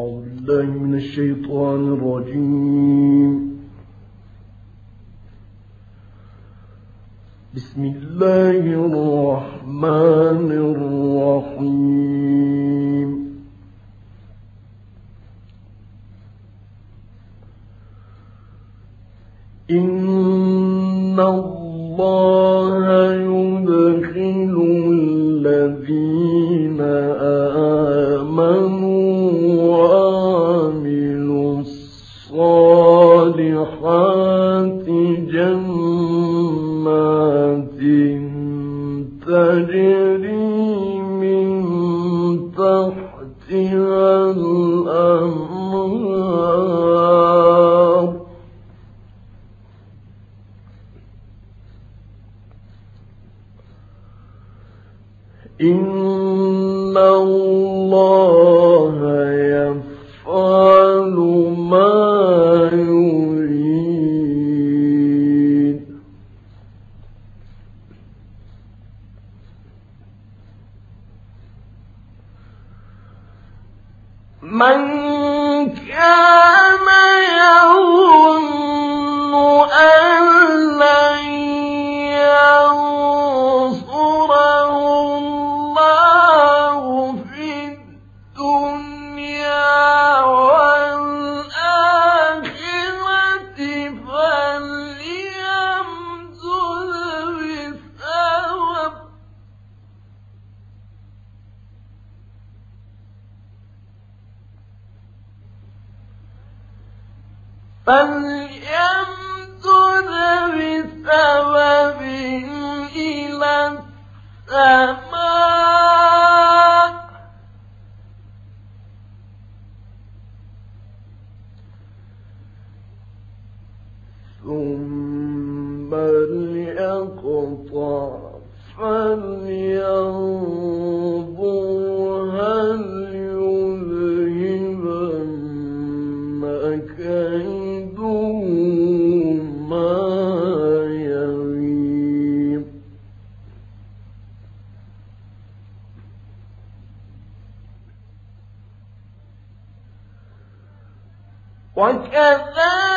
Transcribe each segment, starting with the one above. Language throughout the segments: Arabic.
أعوذ من الشيطان الرجيم. بسم الله الرحمن الرحيم. إن الله تجري من تحتها الأنهار. إن الله كان بسبب إلى السماء. ثم ليقطع فلينظر وكذلك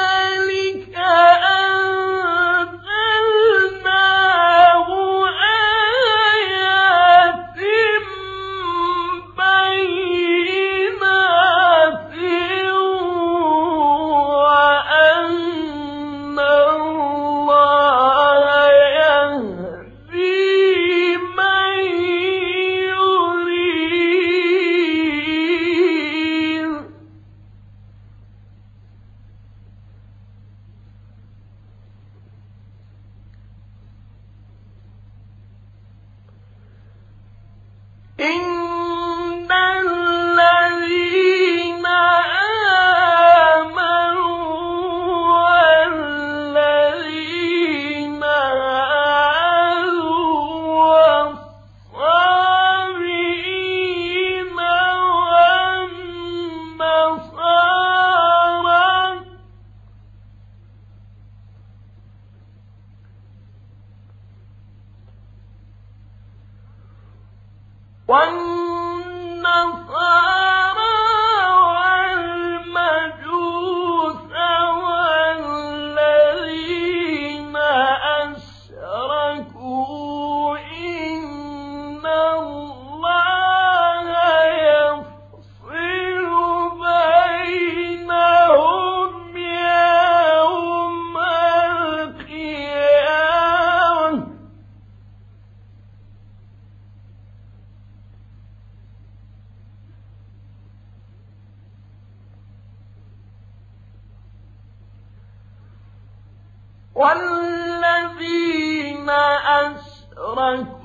إن والنصارى والذين أشركوا